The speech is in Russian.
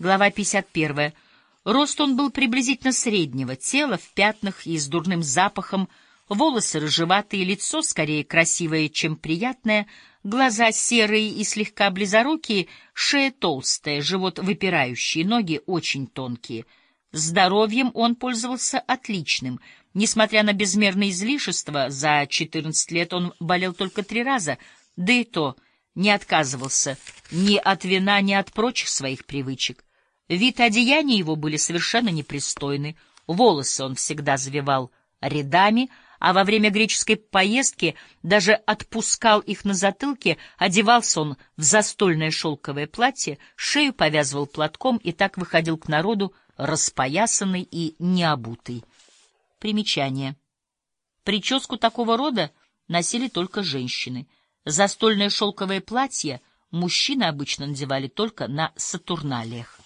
Глава 51. Рост он был приблизительно среднего, тело в пятнах и с дурным запахом, волосы рыжеватые, лицо скорее красивое, чем приятное, глаза серые и слегка близорукие, шея толстая, живот выпирающий, ноги очень тонкие. Здоровьем он пользовался отличным. Несмотря на безмерное излишество, за 14 лет он болел только три раза, да и то не отказывался ни от вина, ни от прочих своих привычек. Вид одеяния его были совершенно непристойны, волосы он всегда завивал рядами, а во время греческой поездки даже отпускал их на затылке, одевался он в застольное шелковое платье, шею повязывал платком и так выходил к народу распоясанный и необутый. Примечание. Прическу такого рода носили только женщины. Застольное шелковое платье мужчины обычно надевали только на сатурналиях.